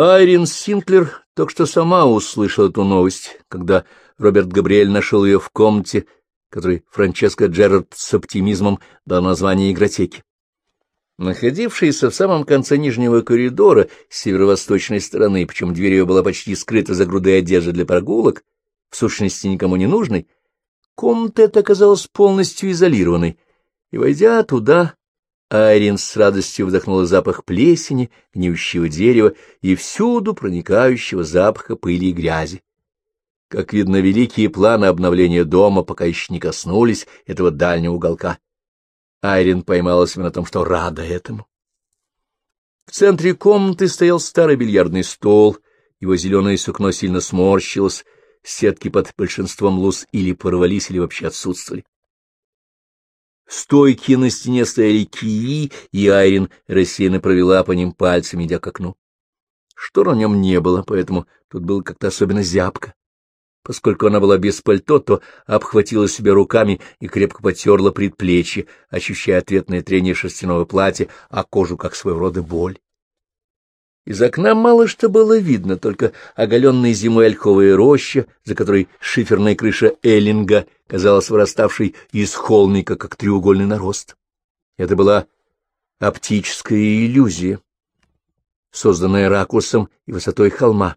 Айрин Синклер только что сама услышала эту новость, когда Роберт Габриэль нашел ее в комнате, которой Франческо Джерард с оптимизмом дал название игротеки. Находившаяся в самом конце нижнего коридора с северо-восточной стороны, причем дверь ее была почти скрыта за грудой одежды для прогулок, в сущности никому не нужной, комната эта оказалась полностью изолированной, и, войдя туда, Айрин с радостью вдохнула запах плесени, гниющего дерева и всюду проникающего запаха пыли и грязи. Как видно, великие планы обновления дома пока еще не коснулись этого дальнего уголка. Айрин поймала себя на том, что рада этому. В центре комнаты стоял старый бильярдный стол, его зеленое сукно сильно сморщилось, сетки под большинством луз или порвались, или вообще отсутствовали. Стойки на стене стояли кии, и Айрин рассеянно провела по ним пальцами, идя к окну. Штор на нем не было, поэтому тут было как-то особенно зябко. Поскольку она была без пальто, то обхватила себя руками и крепко потерла предплечье, ощущая ответное трение шерстяного платья, а кожу как своего рода боль. Из окна мало что было видно, только оголенная зимой ольховая роща, за которой шиферная крыша Эллинга казалась выраставшей из холмика, как треугольный нарост. Это была оптическая иллюзия, созданная ракурсом и высотой холма.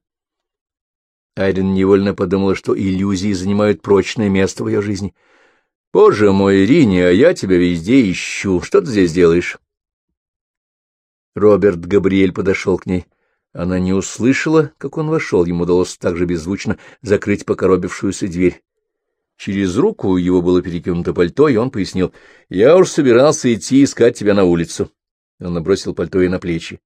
Айрин невольно подумала, что иллюзии занимают прочное место в ее жизни. — Боже мой, Рини, а я тебя везде ищу. Что ты здесь делаешь? Роберт Габриэль подошел к ней. Она не услышала, как он вошел. Ему удалось так же беззвучно закрыть покоробившуюся дверь. Через руку его было перекинуто пальто, и он пояснил. — Я уж собирался идти искать тебя на улицу. Он набросил пальто ей на плечи.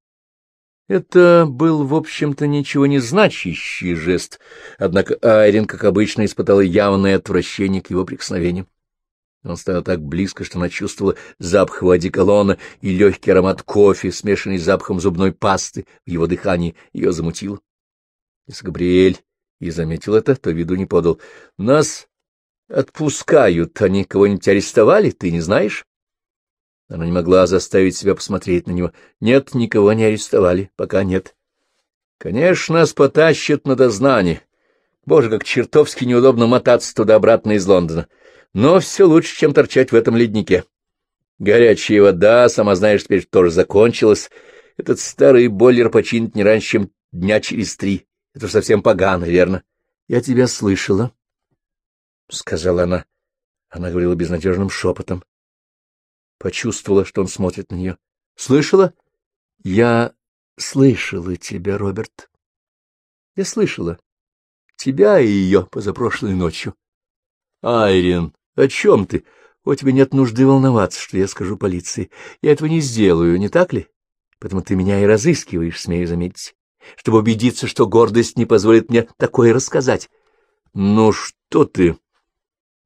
Это был, в общем-то, ничего не значащий жест, однако Айрин, как обычно, испытала явное отвращение к его прикосновениям. Он стоял так близко, что она чувствовала запах одеколона и легкий аромат кофе, смешанный с запахом зубной пасты в его дыхании, ее замутило. Если Габриэль и заметил это, то виду не подал. — Нас отпускают, они кого-нибудь арестовали, ты не знаешь? Она не могла заставить себя посмотреть на него. Нет, никого не арестовали, пока нет. Конечно, нас потащат на дознание. Боже, как чертовски неудобно мотаться туда-обратно из Лондона. Но все лучше, чем торчать в этом леднике. Горячая вода, сама знаешь, теперь тоже закончилась. Этот старый бойлер починит не раньше, чем дня через три. Это совсем погано, верно? Я тебя слышала, — сказала она. Она говорила безнадежным шепотом почувствовала, что он смотрит на нее. — Слышала? — Я слышала тебя, Роберт. Я слышала. Тебя и ее позапрошлой ночью. — Айрин, о чем ты? У тебя нет нужды волноваться, что я скажу полиции. Я этого не сделаю, не так ли? Поэтому ты меня и разыскиваешь, смею заметить, чтобы убедиться, что гордость не позволит мне такое рассказать. — Ну что ты?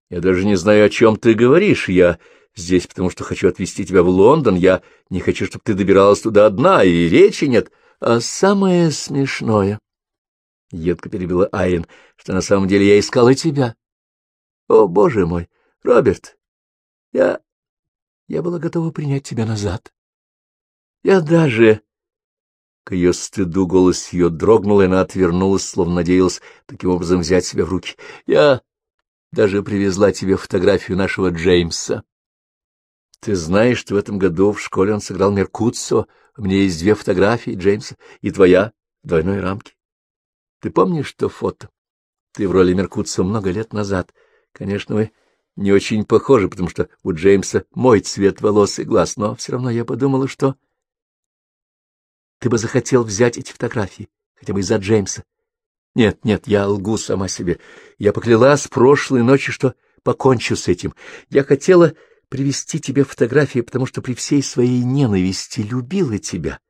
Я даже не знаю, о чем ты говоришь. Я здесь, потому что хочу отвезти тебя в Лондон. Я не хочу, чтобы ты добиралась туда одна, и речи нет. А самое смешное, — едко перебила Айен, — что на самом деле я искала тебя. О, боже мой, Роберт, я... я была готова принять тебя назад. Я даже... К ее стыду голос ее дрогнул, и она отвернулась, словно надеялась таким образом взять себя в руки. Я даже привезла тебе фотографию нашего Джеймса. Ты знаешь, что в этом году в школе он сыграл Меркуццо. У меня есть две фотографии Джеймса и твоя в двойной рамке. Ты помнишь то фото? Ты в роли Меркуццо много лет назад. Конечно, вы не очень похожи, потому что у Джеймса мой цвет волос и глаз, но все равно я подумала, что ты бы захотел взять эти фотографии, хотя бы из-за Джеймса. Нет, нет, я лгу сама себе. Я поклялась прошлой ночи, что покончу с этим. Я хотела привести тебе фотографии, потому что при всей своей ненависти любила тебя.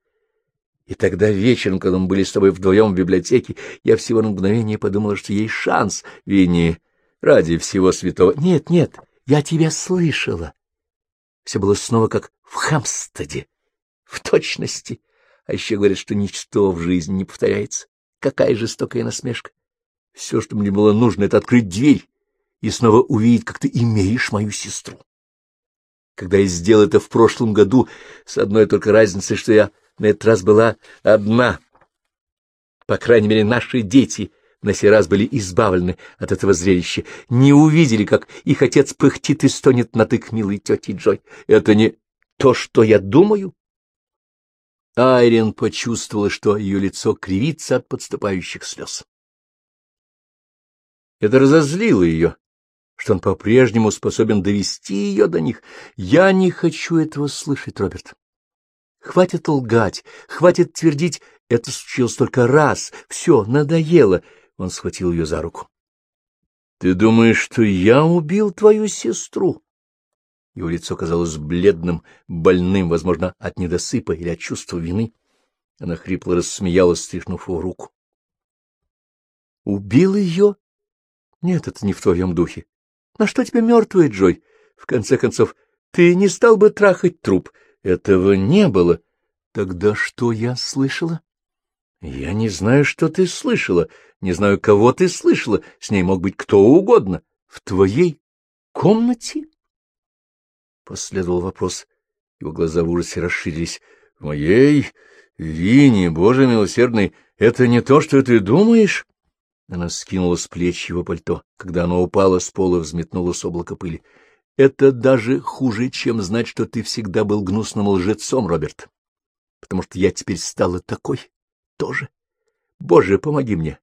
И тогда вечером, когда мы были с тобой вдвоем в библиотеке, я всего на мгновение подумала, что есть шанс, Винни, ради всего святого. Нет, нет, я тебя слышала. Все было снова как в Хамстеде, в точности. А еще говорят, что ничто в жизни не повторяется. Какая жестокая насмешка. Все, что мне было нужно, — это открыть дверь и снова увидеть, как ты имеешь мою сестру когда я сделал это в прошлом году, с одной только разницей, что я на этот раз была одна. По крайней мере, наши дети на сей раз были избавлены от этого зрелища, не увидели, как их отец пыхтит и стонет над их милой тетей Джой. Это не то, что я думаю? Айрин почувствовала, что ее лицо кривится от подступающих слез. Это разозлило ее, что он по-прежнему способен довести ее до них. Я не хочу этого слышать, Роберт. Хватит лгать, хватит твердить, это случилось только раз, все, надоело. Он схватил ее за руку. — Ты думаешь, что я убил твою сестру? Его лицо казалось бледным, больным, возможно, от недосыпа или от чувства вины. Она хрипло рассмеялась, стряхнув его руку. — Убил ее? Нет, это не в твоем духе. На что тебе мертвая, Джой? В конце концов, ты не стал бы трахать труп. Этого не было. Тогда что я слышала? Я не знаю, что ты слышала, не знаю, кого ты слышала. С ней мог быть кто угодно. В твоей комнате? Последовал вопрос. Его глаза в ужасе расширились. — В моей вине, Боже милосердный, это не то, что ты думаешь? Она скинула с плеч его пальто. Когда оно упало с пола, взметнулось облако пыли. — Это даже хуже, чем знать, что ты всегда был гнусным лжецом, Роберт. Потому что я теперь стала такой тоже. Боже, помоги мне.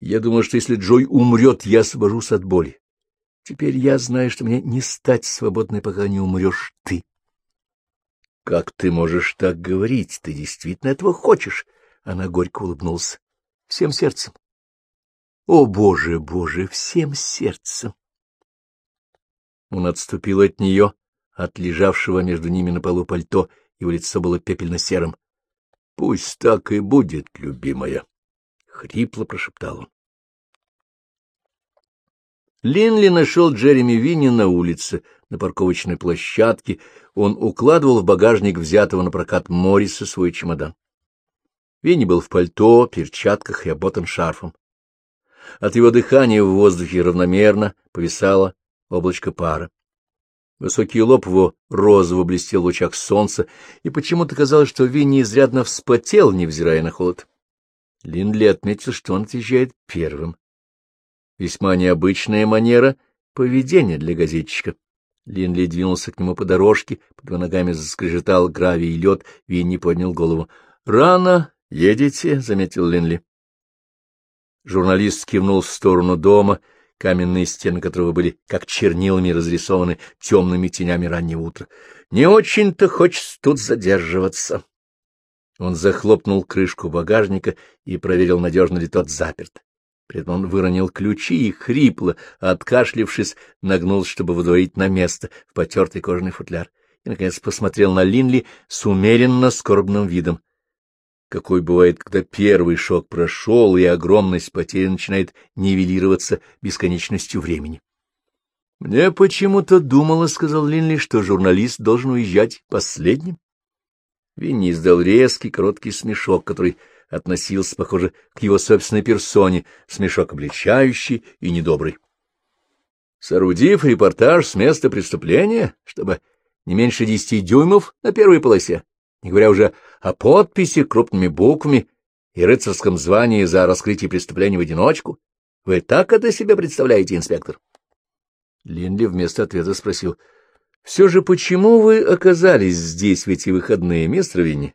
Я думал, что если Джой умрет, я освобожусь от боли. Теперь я знаю, что мне не стать свободной, пока не умрешь ты. — Как ты можешь так говорить? Ты действительно этого хочешь? Она горько улыбнулась. — Всем сердцем. — О, Боже, Боже, всем сердцем! Он отступил от нее, от лежавшего между ними на полу пальто, его лицо было пепельно-серым. — Пусть так и будет, любимая, — хрипло прошептал он. Линли нашел Джереми Винни на улице, на парковочной площадке. Он укладывал в багажник взятого на прокат Морриса свой чемодан. Винни был в пальто, перчатках и оботан шарфом. От его дыхания в воздухе равномерно повисало облачко пара. Высокий лоб его розово блестел в лучах солнца, и почему-то казалось, что Винни изрядно вспотел, невзирая на холод. Линдли отметил, что он отъезжает первым. Весьма необычная манера поведения для газетчика. Линли двинулся к нему по дорожке, под его ногами заскрежетал гравий и лед, Винни поднял голову. — Рано едете, — заметил Линли. Журналист кивнул в сторону дома, каменные стены которого были как чернилами разрисованы темными тенями раннего утра. — Не очень-то хочется тут задерживаться. Он захлопнул крышку багажника и проверил, надежно ли тот заперт. При он выронил ключи и, хрипло, откашлившись, нагнулся, чтобы выдворить на место в потертый кожаный футляр, и, наконец, посмотрел на Линли с умеренно скорбным видом. Какой бывает, когда первый шок прошел, и огромность потери начинает нивелироваться бесконечностью времени. — Мне почему-то думала, — сказал Линли, — что журналист должен уезжать последним. Винни издал резкий короткий смешок, который относился, похоже, к его собственной персоне, смешок обличающий и недобрый. Соорудив репортаж с места преступления, чтобы не меньше десяти дюймов на первой полосе, не говоря уже о подписи крупными буквами и рыцарском звании за раскрытие преступления в одиночку, вы так это себе представляете, инспектор? Линли вместо ответа спросил, — Все же почему вы оказались здесь в эти выходные, мистер Винни?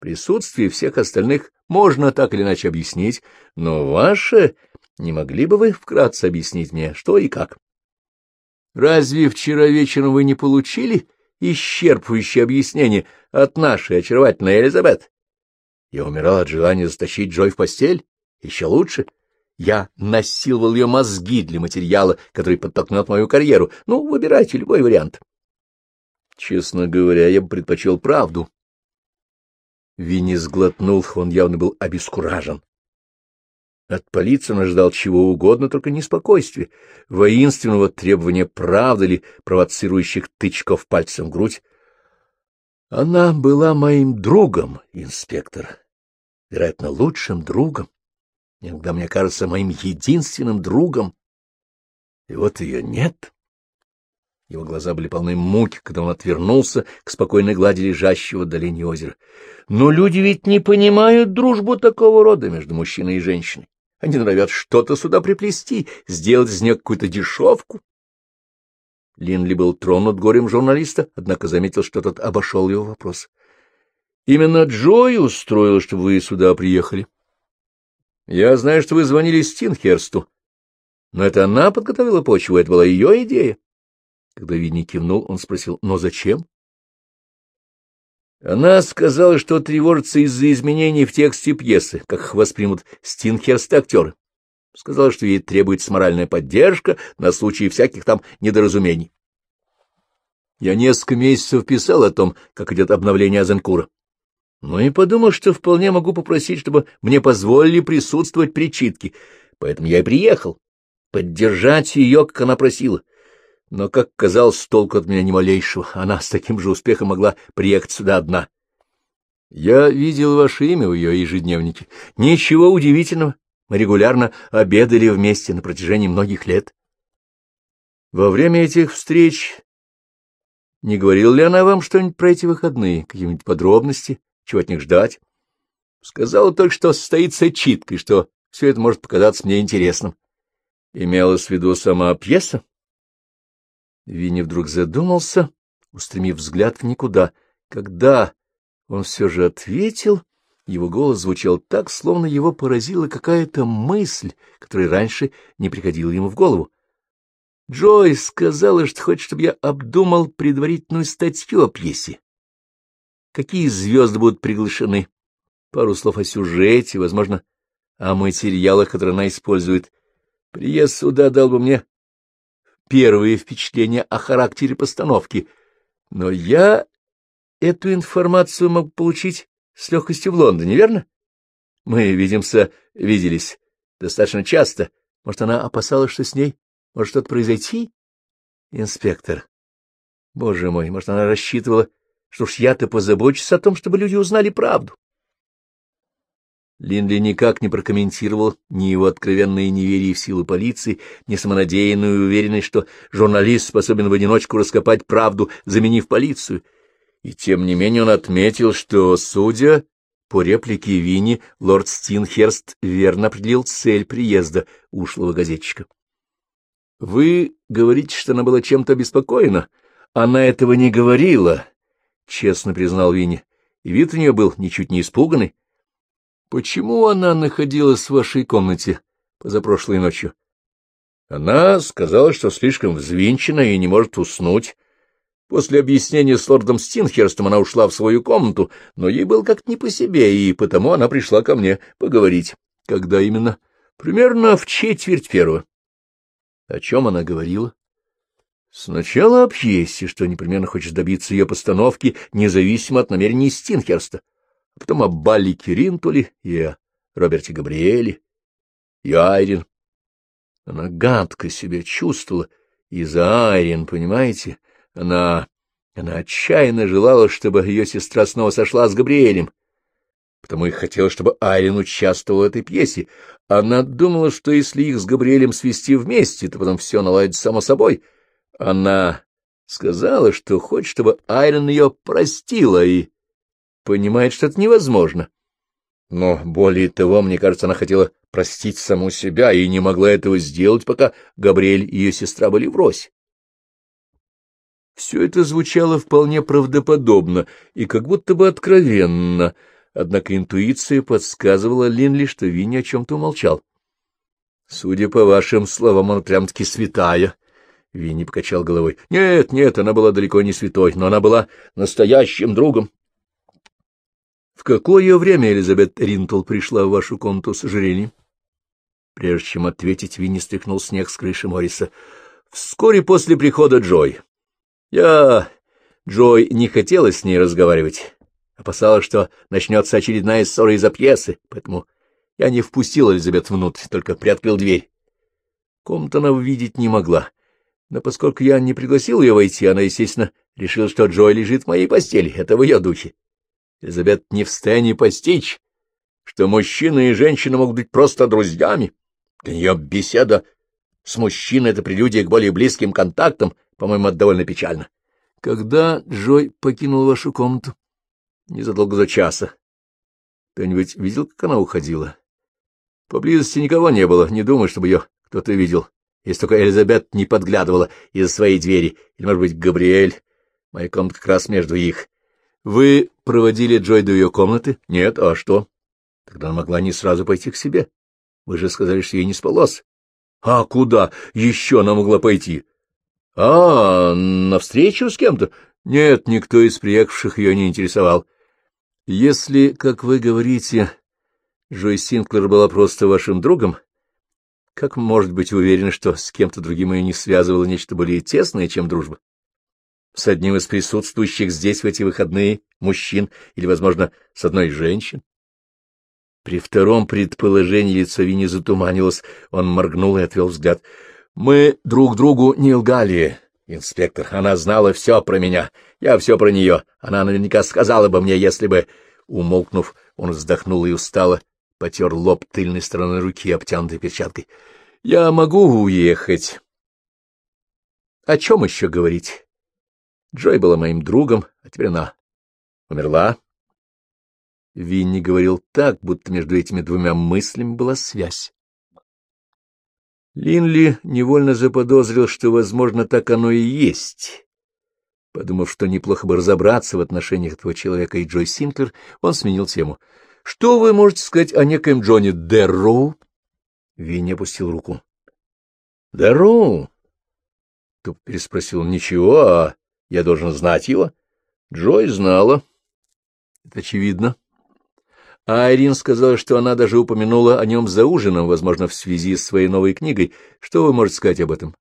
Присутствие всех остальных можно так или иначе объяснить, но ваше... Не могли бы вы вкратце объяснить мне, что и как? Разве вчера вечером вы не получили исчерпывающее объяснение от нашей очаровательной Элизабет? Я умирал от желания затащить Джой в постель. Еще лучше. Я насиловал ее мозги для материала, который подтолкнет мою карьеру. Ну, выбирайте любой вариант. Честно говоря, я бы предпочел правду. Винни сглотнул, он явно был обескуражен. От полиции он ожидал чего угодно, только не спокойствия, воинственного требования правды или провоцирующих тычков пальцем в грудь. Она была моим другом, инспектор, вероятно, лучшим другом, иногда, мне кажется, моим единственным другом. И вот ее нет. Его глаза были полны муки, когда он отвернулся к спокойной глади лежащего в озера. Но люди ведь не понимают дружбу такого рода между мужчиной и женщиной. Они норовят что-то сюда приплести, сделать из нее какую-то дешевку. Линли был тронут горем журналиста, однако заметил, что тот обошел его вопрос. — Именно Джой устроил, чтобы вы сюда приехали. — Я знаю, что вы звонили Стинхерсту, но это она подготовила почву, это была ее идея. Когда Винни кивнул, он спросил, но зачем? Она сказала, что тревожится из-за изменений в тексте пьесы, как их воспримут Стинхерст актеры. Сказала, что ей требуется моральная поддержка на случай всяких там недоразумений. Я несколько месяцев писал о том, как идет обновление Азенкура. Ну и подумал, что вполне могу попросить, чтобы мне позволили присутствовать при читке, поэтому я и приехал, поддержать ее, как она просила. Но, как казалось, толку от меня ни малейшего. Она с таким же успехом могла приехать сюда одна. Я видел ваше имя в ее ежедневнике. Ничего удивительного. Мы регулярно обедали вместе на протяжении многих лет. Во время этих встреч не говорила ли она вам что-нибудь про эти выходные, какие-нибудь подробности, чего от них ждать? Сказала только, что состоится читка, и что все это может показаться мне интересным. Имелась в виду сама пьеса? Винни вдруг задумался, устремив взгляд в никуда. Когда он все же ответил, его голос звучал так, словно его поразила какая-то мысль, которая раньше не приходила ему в голову. Джой сказала, что хочет, чтобы я обдумал предварительную статью о пьесе. Какие звезды будут приглашены? Пару слов о сюжете, возможно, о материалах, которые она использует. Приезд сюда дал бы мне первые впечатления о характере постановки, но я эту информацию мог получить с легкостью в Лондоне, верно? Мы, видимся, виделись достаточно часто. Может, она опасалась, что с ней может что-то произойти? Инспектор. Боже мой, может, она рассчитывала, что уж я-то позабочусь о том, чтобы люди узнали правду. Линли никак не прокомментировал ни его откровенное неверие в силу полиции, ни самонадеянную уверенность, что журналист способен в одиночку раскопать правду, заменив полицию. И тем не менее он отметил, что, судя по реплике Винни, лорд Стинхерст верно определил цель приезда ушлого газетчика. — Вы говорите, что она была чем-то обеспокоена? Она этого не говорила, — честно признал Винни, и вид у нее был ничуть не испуганный. — Почему она находилась в вашей комнате позапрошлой ночью? Она сказала, что слишком взвинчена и не может уснуть. После объяснения с лордом Стинхерстом она ушла в свою комнату, но ей было как-то не по себе, и потому она пришла ко мне поговорить. Когда именно? Примерно в четверть первого. О чем она говорила? Сначала о пьесе, что непременно хочет добиться ее постановки, независимо от намерений Стинхерста потом о Баллике Ринтуле и о Роберте Габриэле, и Айрин. Она гадко себя чувствовала из-за Айрин, понимаете? Она... она отчаянно желала, чтобы ее сестра снова сошла с Габриэлем, потому и хотела, чтобы Айрин участвовала в этой пьесе. Она думала, что если их с Габриэлем свести вместе, то потом все наладится само собой. Она сказала, что хочет, чтобы Айрин ее простила и понимает, что это невозможно. Но, более того, мне кажется, она хотела простить саму себя и не могла этого сделать, пока Габриэль и ее сестра были врозь. Все это звучало вполне правдоподобно и как будто бы откровенно, однако интуиция подсказывала Линли, что Винни о чем-то умолчал. — Судя по вашим словам, он прям-таки святая. Винни покачал головой. — Нет, нет, она была далеко не святой, но она была настоящим другом. В какое время Элизабет Ринтл пришла в вашу комнату с ожерельем? Прежде чем ответить, Винни стряхнул снег с крыши Морриса. Вскоре после прихода Джой. Я... Джой не хотела с ней разговаривать. Опасалась, что начнется очередная ссора из-за пьесы, поэтому я не впустил Элизабет внутрь, только приоткрыл дверь. Комнату она увидеть не могла. Но поскольку я не пригласил ее войти, она, естественно, решила, что Джой лежит в моей постели. Это в ее духе. Элизабет не в состоянии постичь, что мужчина и женщина могут быть просто друзьями. Для нее беседа с мужчиной — это прелюдия к более близким контактам, По-моему, это довольно печально. Когда Джой покинул вашу комнату? Незадолго до часа. Кто-нибудь видел, как она уходила? Поблизости никого не было, не думаю, чтобы ее кто-то видел. Если только Элизабет не подглядывала из-за своей двери, или, может быть, Габриэль. Моя комната как раз между их. Вы проводили Джой до ее комнаты? Нет, а что? Тогда она могла не сразу пойти к себе. Вы же сказали, что ей не спалось. А куда еще она могла пойти? А, на встречу с кем-то? Нет, никто из приехавших ее не интересовал. Если, как вы говорите, Джой Синклер была просто вашим другом, как может быть уверен, что с кем-то другим ее не связывало нечто более тесное, чем дружба? С одним из присутствующих здесь в эти выходные мужчин или, возможно, с одной из женщин? При втором предположении лицо Вини затуманилось, он моргнул и отвел взгляд. — Мы друг другу не лгали, инспектор. Она знала все про меня, я все про нее. Она наверняка сказала бы мне, если бы... Умолкнув, он вздохнул и устало потер лоб тыльной стороной руки, обтянутой перчаткой. — Я могу уехать. — О чем еще говорить? Джой была моим другом, а теперь она умерла. Винни говорил так, будто между этими двумя мыслями была связь. Линли невольно заподозрил, что, возможно, так оно и есть. Подумав, что неплохо бы разобраться в отношениях этого человека и Джой Синклер, он сменил тему. Что вы можете сказать о некоем Джоне Дерроу? Винни опустил руку. — Дерроу? — Туп переспросил. — Ничего, а я должен знать его? Джой знала. — Это очевидно. Айрин сказала, что она даже упомянула о нем за ужином, возможно, в связи с своей новой книгой. Что вы можете сказать об этом?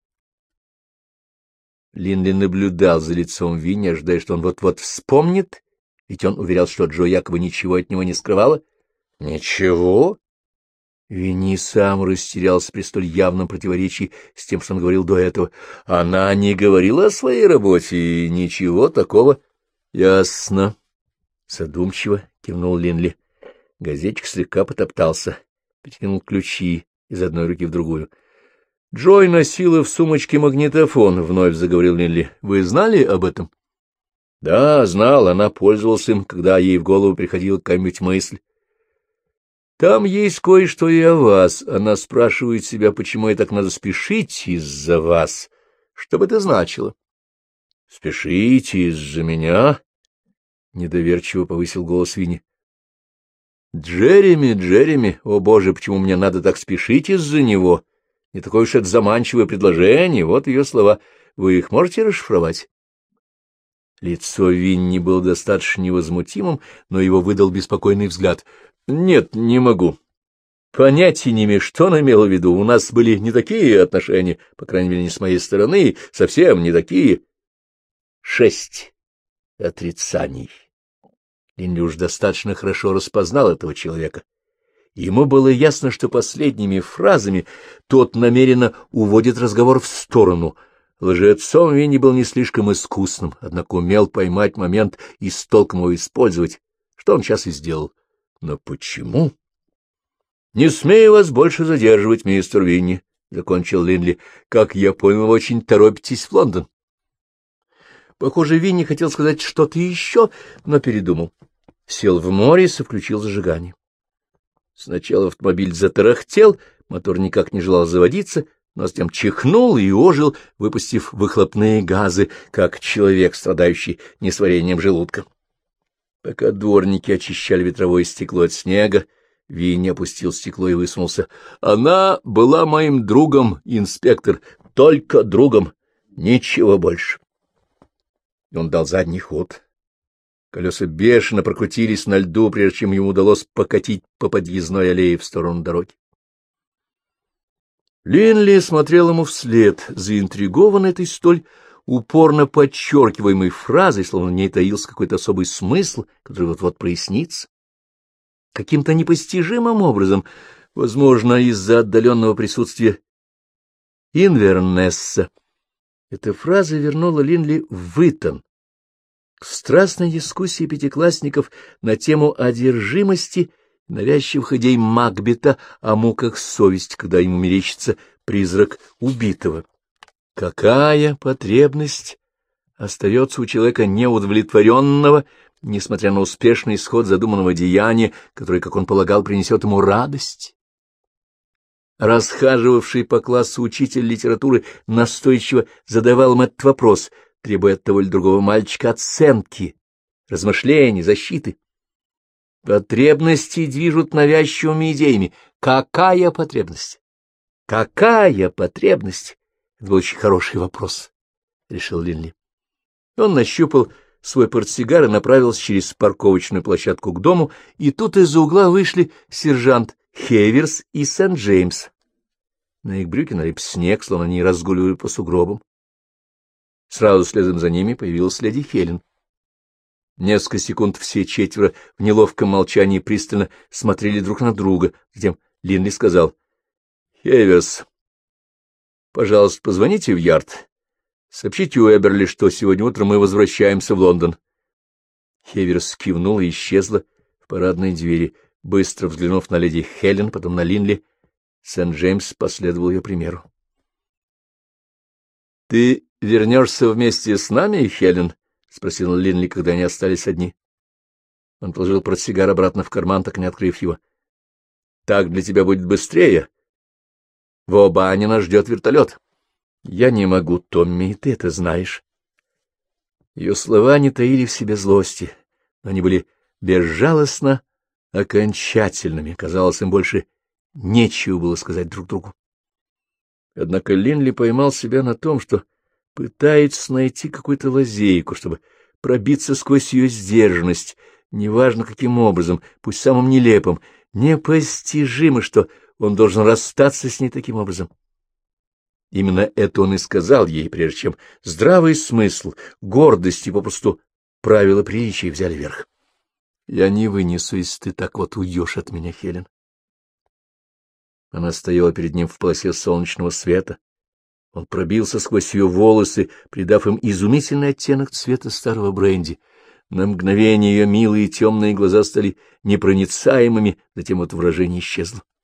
Линли наблюдал за лицом Винни, ожидая, что он вот-вот вспомнит ведь он уверял, что Джо якобы ничего от него не скрывала. — Ничего? Винни сам растерялся при столь явном противоречии с тем, что он говорил до этого. Она не говорила о своей работе, и ничего такого. — Ясно. Задумчиво кивнул Линли. Газетчик слегка потоптался, перекинул ключи из одной руки в другую. — Джой носила в сумочке магнитофон, — вновь заговорил Линли. — Вы знали об этом? Да, знал, она пользовалась им, когда ей в голову приходила какая-нибудь мысль. Там есть кое-что и о вас. Она спрашивает себя, почему ей так надо спешить из-за вас. Что бы это значило? — Спешите из-за меня? — недоверчиво повысил голос Винни. — Джереми, Джереми, о боже, почему мне надо так спешить из-за него? Не такое уж это заманчивое предложение, вот ее слова. Вы их можете расшифровать? Лицо Винни было достаточно невозмутимым, но его выдал беспокойный взгляд. — Нет, не могу. Понятия не имею, что он имел в виду. У нас были не такие отношения, по крайней мере, не с моей стороны, совсем не такие. Шесть отрицаний. Линли уж достаточно хорошо распознал этого человека. Ему было ясно, что последними фразами тот намеренно уводит разговор в сторону — Лжецом Винни был не слишком искусным, однако умел поймать момент и с толком его использовать, что он сейчас и сделал. Но почему? — Не смею вас больше задерживать, мистер Винни, — закончил Линли. — Как я понял, вы очень торопитесь в Лондон. Похоже, Винни хотел сказать что-то еще, но передумал. Сел в море и включил зажигание. Сначала автомобиль затарахтел, мотор никак не желал заводиться, но затем чихнул и ожил, выпустив выхлопные газы, как человек, страдающий несварением желудка. Пока дворники очищали ветровое стекло от снега, Винни опустил стекло и высунулся. Она была моим другом, инспектор, только другом, ничего больше. И он дал задний ход. Колеса бешено прокрутились на льду, прежде чем ему удалось покатить по подъездной аллее в сторону дороги. Линли смотрел ему вслед, заинтригован этой столь упорно подчеркиваемой фразой, словно в ней таился какой-то особый смысл, который вот-вот прояснится. Каким-то непостижимым образом, возможно, из-за отдаленного присутствия Инвернесса, эта фраза вернула Линли в Витон, к страстной дискуссии пятиклассников на тему одержимости навязчивых идей Макбета о муках совесть, когда ему мерещится призрак убитого. Какая потребность остается у человека неудовлетворенного, несмотря на успешный исход задуманного деяния, который, как он полагал, принесет ему радость? Расхаживавший по классу учитель литературы настойчиво задавал им этот вопрос, требуя от того или другого мальчика оценки, размышлений, защиты. Потребности движут навязчивыми идеями. Какая потребность? Какая потребность? Это был очень хороший вопрос, — решил Линли. Он нащупал свой портсигар и направился через парковочную площадку к дому, и тут из-за угла вышли сержант Хейверс и Сент-Джеймс. На их брюки налип снег, словно они разгуливали по сугробам. Сразу следом за ними появилась леди Хелен. Несколько секунд все четверо в неловком молчании пристально смотрели друг на друга. Затем Линли сказал, — Хейверс, пожалуйста, позвоните в Ярд. Сообщите Уэберли, что сегодня утром мы возвращаемся в Лондон. Хеверс кивнула и исчезла в парадной двери, быстро взглянув на леди Хелен, потом на Линли. Сент-Джеймс последовал ее примеру. — Ты вернешься вместе с нами, Хелен? — спросил Линли, когда они остались одни. Он положил портсигар обратно в карман, так не открыв его. — Так для тебя будет быстрее. В Обанина ждет вертолет. — Я не могу, Томми, и ты это знаешь. Ее слова не таили в себе злости, но они были безжалостно окончательными. Казалось, им больше нечего было сказать друг другу. Однако Линли поймал себя на том, что пытается найти какую-то лазейку, чтобы пробиться сквозь ее сдержанность, неважно каким образом, пусть самым нелепым, непостижимо, что он должен расстаться с ней таким образом. Именно это он и сказал ей, прежде чем здравый смысл, гордость и попросту правила приличия взяли верх. — Я не вынесу, если ты так вот уйдешь от меня, Хелен. Она стояла перед ним в полосе солнечного света, он пробился сквозь ее волосы, придав им изумительный оттенок цвета старого бренди. На мгновение ее милые темные глаза стали непроницаемыми, затем это выражение исчезло. —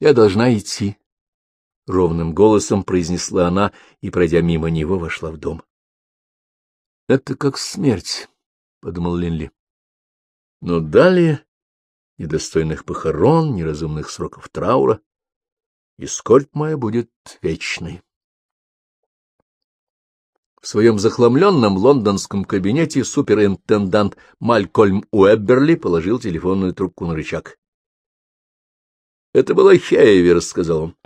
Я должна идти, — ровным голосом произнесла она и, пройдя мимо него, вошла в дом. — Это как смерть, — подумал Линли. Но далее недостойных похорон, неразумных сроков траура, и скорбь моя будет вечной. В своем захламленном лондонском кабинете суперинтендант Малькольм Уэбберли положил телефонную трубку на рычаг. — Это была Хейвер, — сказал он.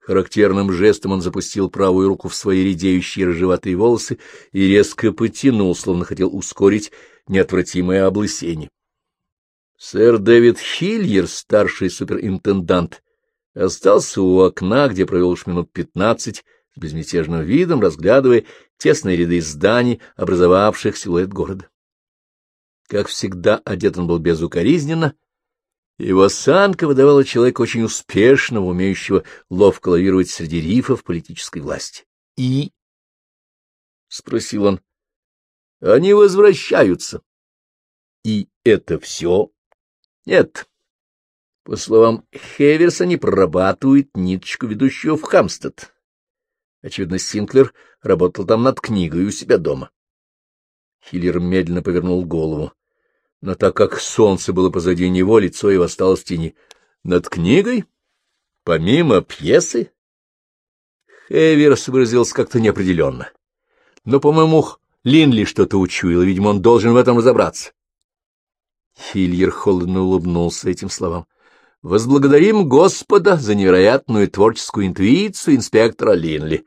Характерным жестом он запустил правую руку в свои редеющие рыжеватые волосы и резко потянул, словно хотел ускорить неотвратимое облысение. Сэр Дэвид Хильер, старший суперинтендант, остался у окна, где провел уж минут пятнадцать, с безмятежным видом, разглядывая тесные ряды зданий, образовавших силуэт города. Как всегда, одет он был безукоризненно, его осанка выдавала человека очень успешного, умеющего ловко лавировать среди рифов политической власти. — И? — спросил он. — Они возвращаются. — И это все? — Нет. По словам Хеверса, они прорабатывают ниточку, ведущую в Хамстед. Очевидно, Синклер работал там над книгой у себя дома. Хиллер медленно повернул голову. Но так как солнце было позади него, лицо его осталось в тени. Над книгой? Помимо пьесы? Хеверс выразился как-то неопределенно. Но, по-моему, Линли что-то учуял, видимо, он должен в этом разобраться. Хильер холодно улыбнулся этим словам. Возблагодарим Господа за невероятную творческую интуицию инспектора Линли.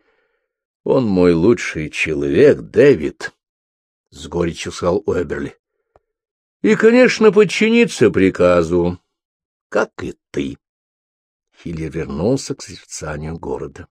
Он мой лучший человек, Дэвид, — с горечью сказал Уэберли. И, конечно, подчиниться приказу, как и ты. Хилли вернулся к созерцанию города.